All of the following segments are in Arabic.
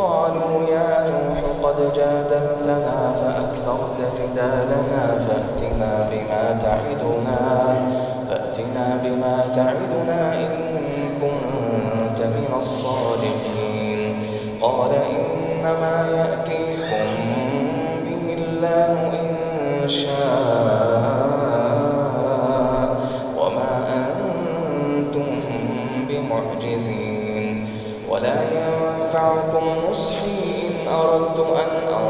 قالوا يا نوح قد جادلتنا فأكثرت جدالنا فأتنا بما تعدنا فأتنا بما تعدنا إن كنت من الصالحين قال إنما يأتي أن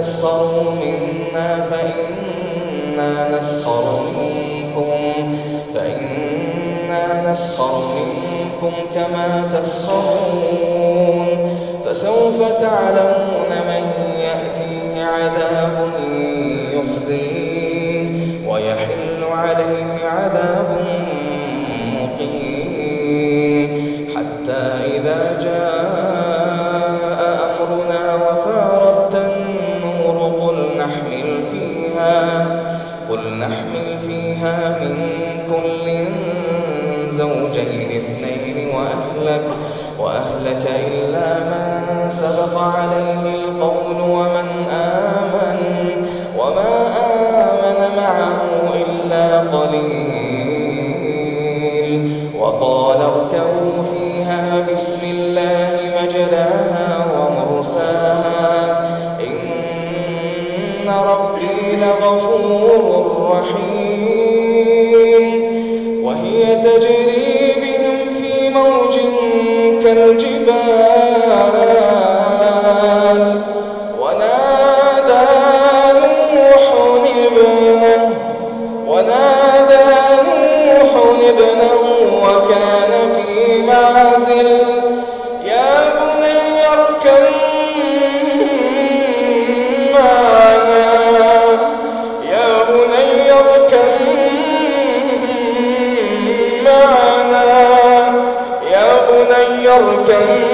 تسخروا منا فإنا نسخر منكم فإنا نسخر منكم كما تسخرون فسوف تعلمون عليه القول ومن آمن وما آمن معه إلا قليل. وقال اركبوا Oh.